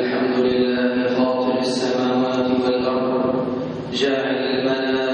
الحمد لله فاطر السماوات والأرض جاعل الملائكة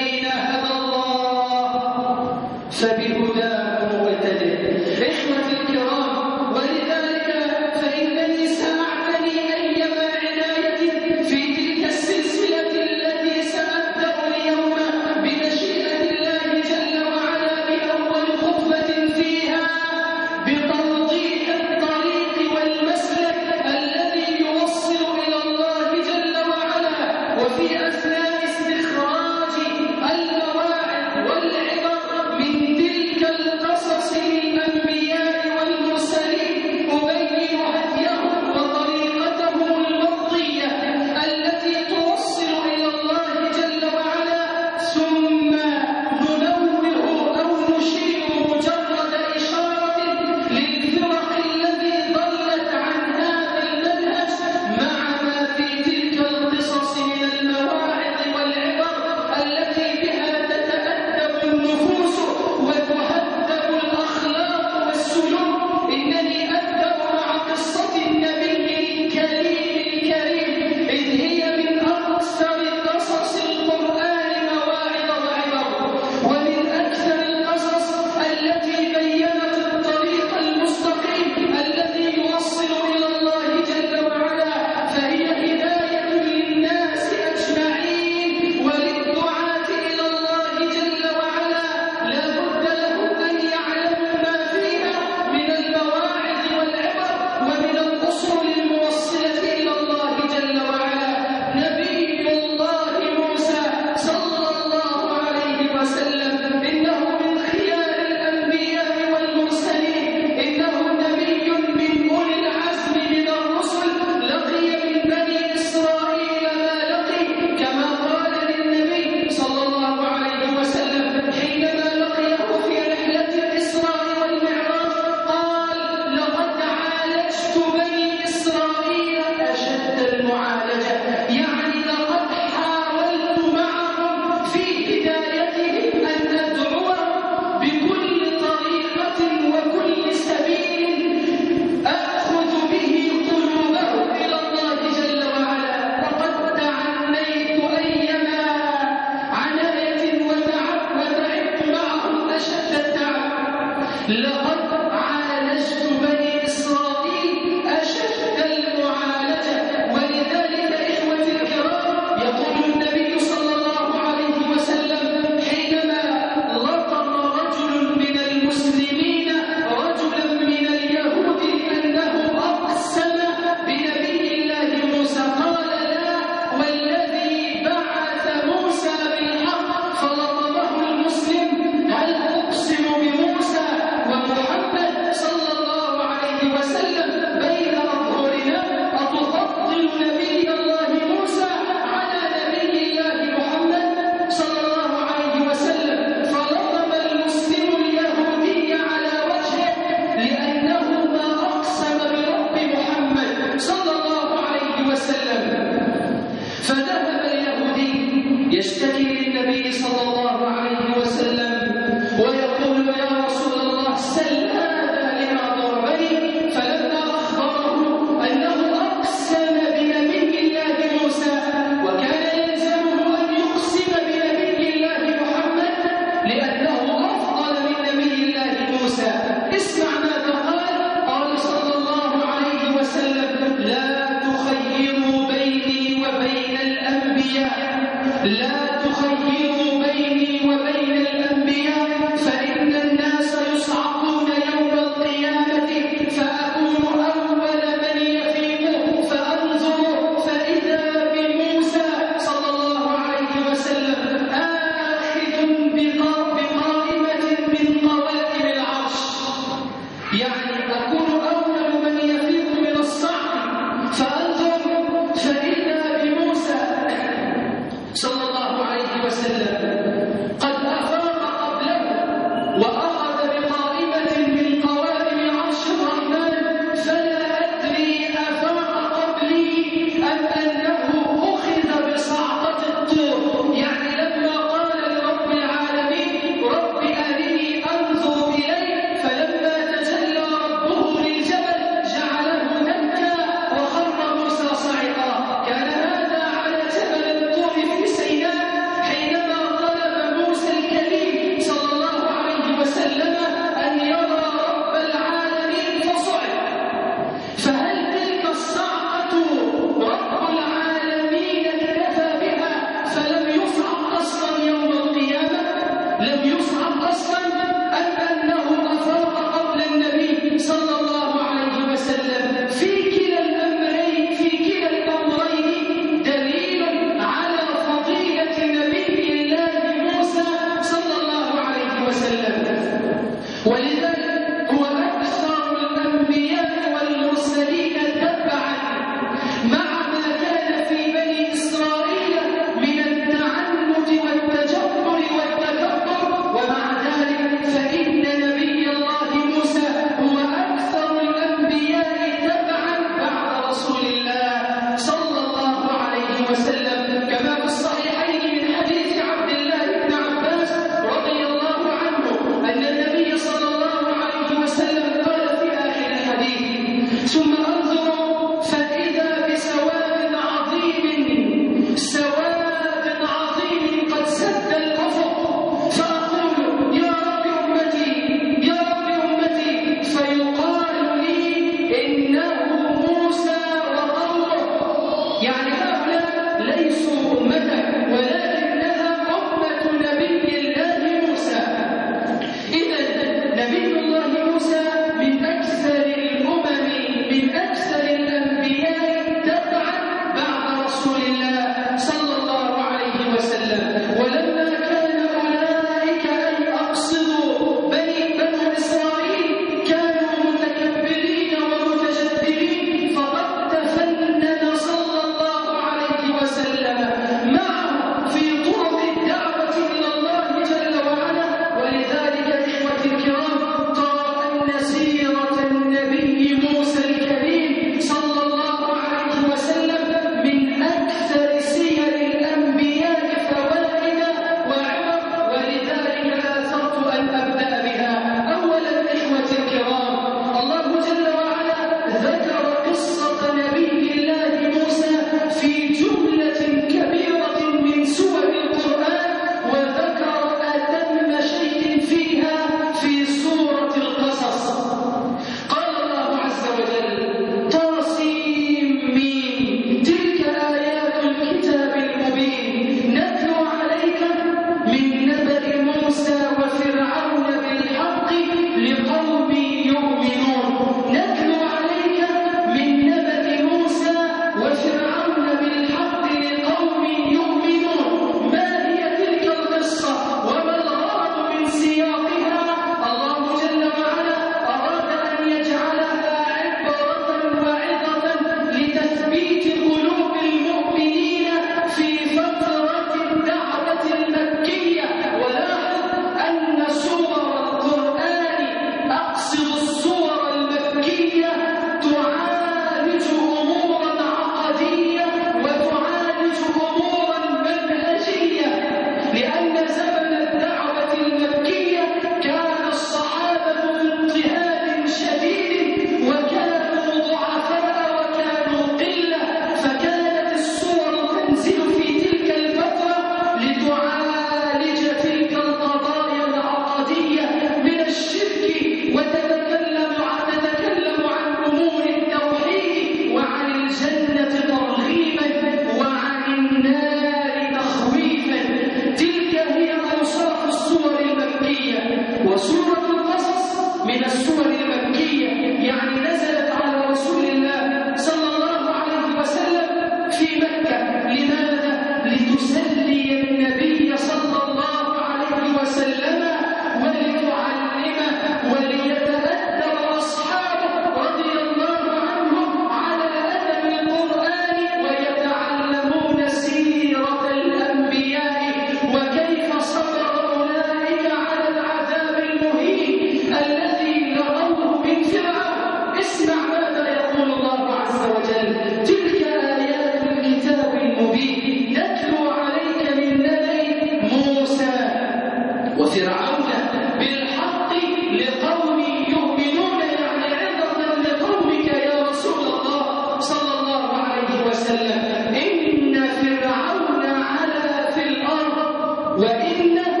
Amen.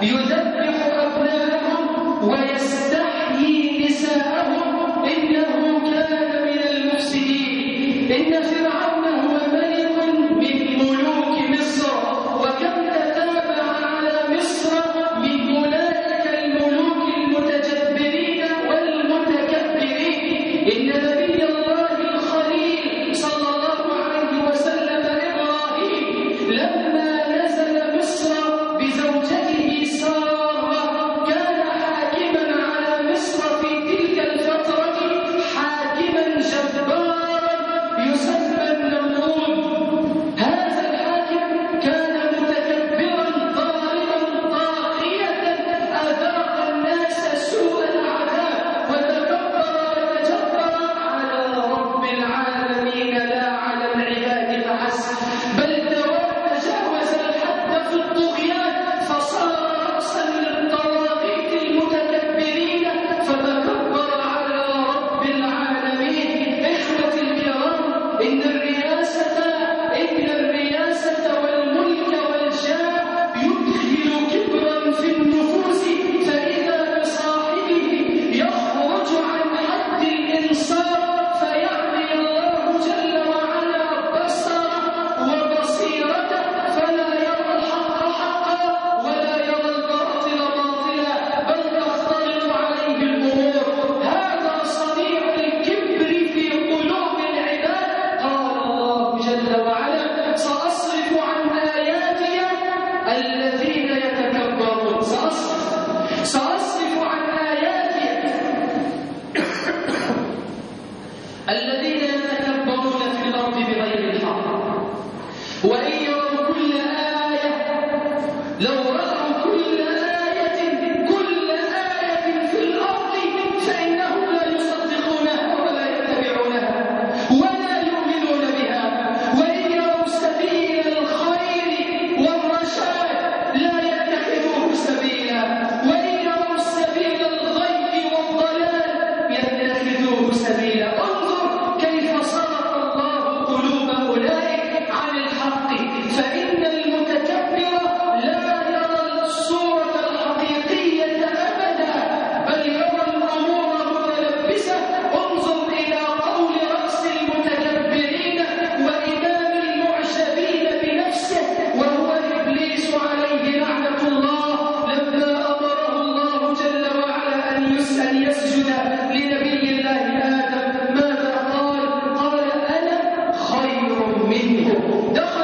abuse Dat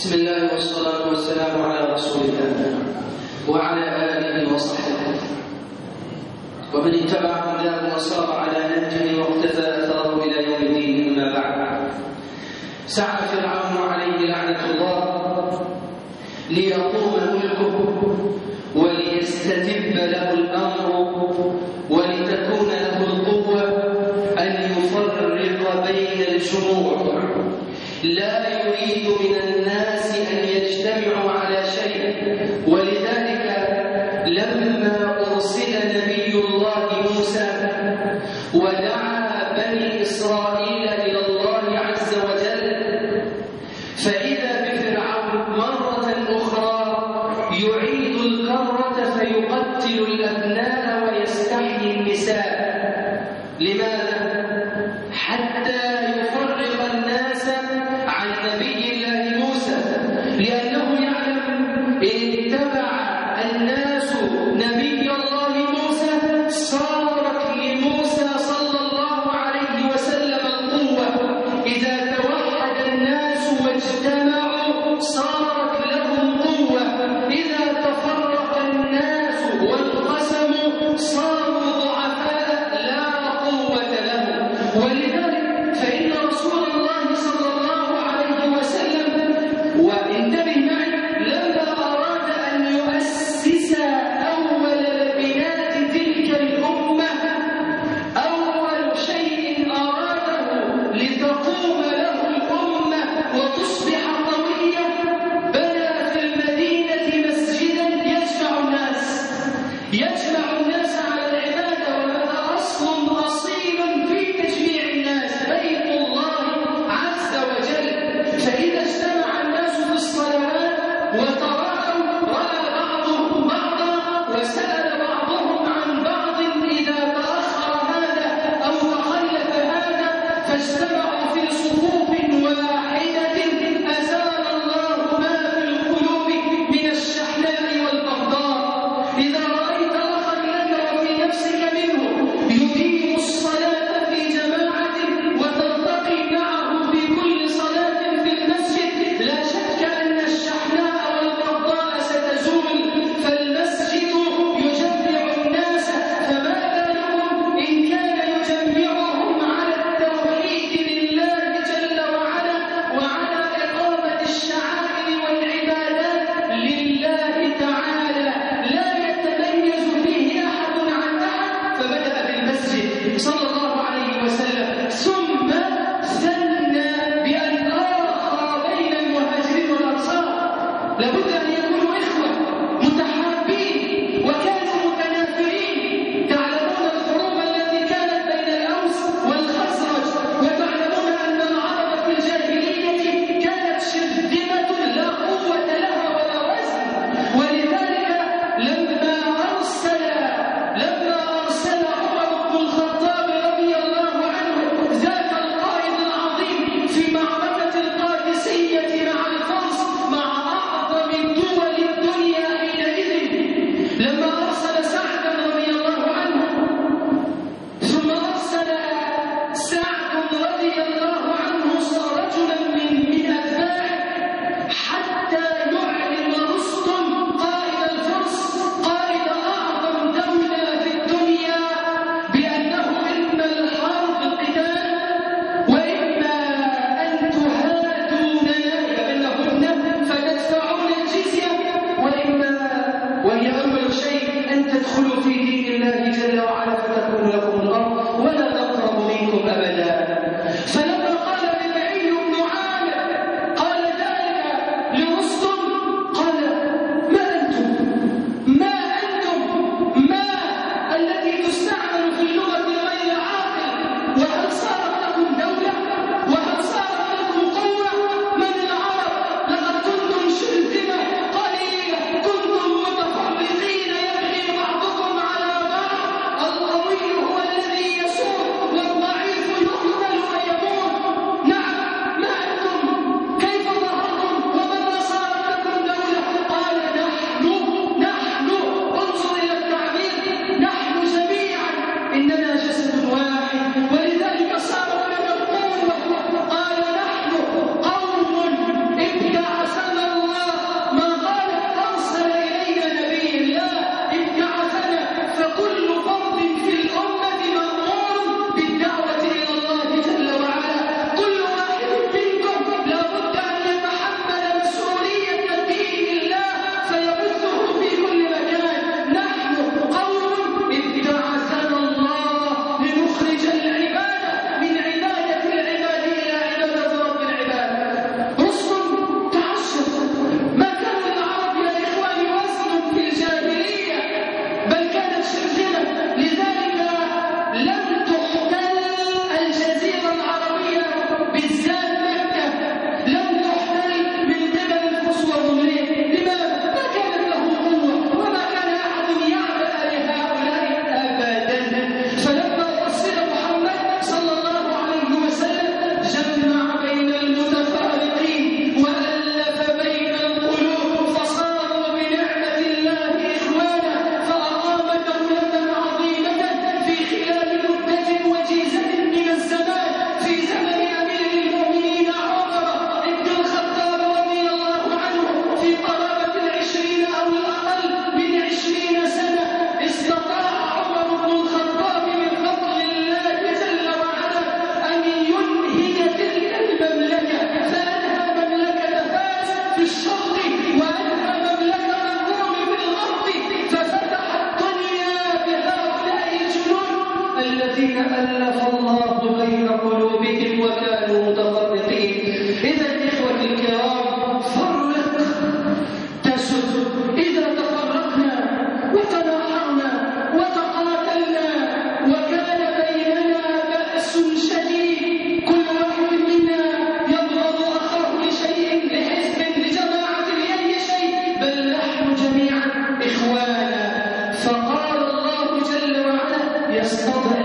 بسم الله والصلاة والسلام على رسول الله وعلى آله وصحبه. ومن اتبع هداه وصار على نهجه واقتفى أثره إلى يوم الدين أما بعد. سعى فرعون عليه لعنة الله ليقوم ملكه وليستتب له الأمر ولتكون له القوة أن يفرق بين الجموع لا يريد من الناس تجتمع على شيء. ولي Let's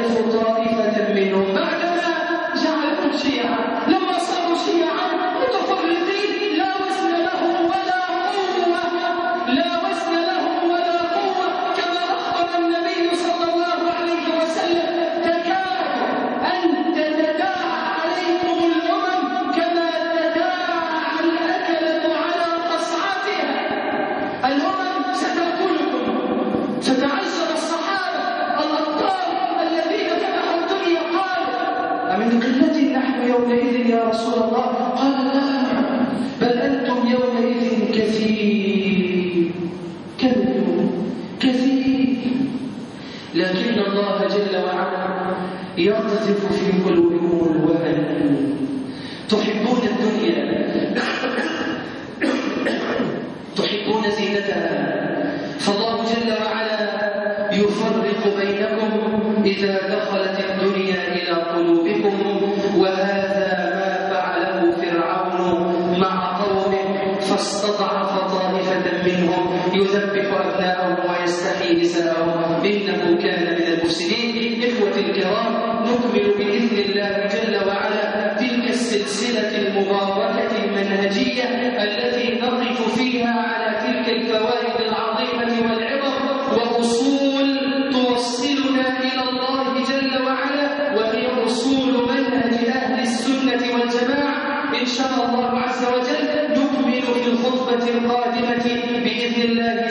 التي نقف فيها على تلك الفوائد العظيمة والعبر وأصول توصلنا إلى الله جل وعلا وهي أصول منهج أهل السنة والجماعة. إن شاء الله عز وجل نكمل في الخطبة القادمة بإذن الله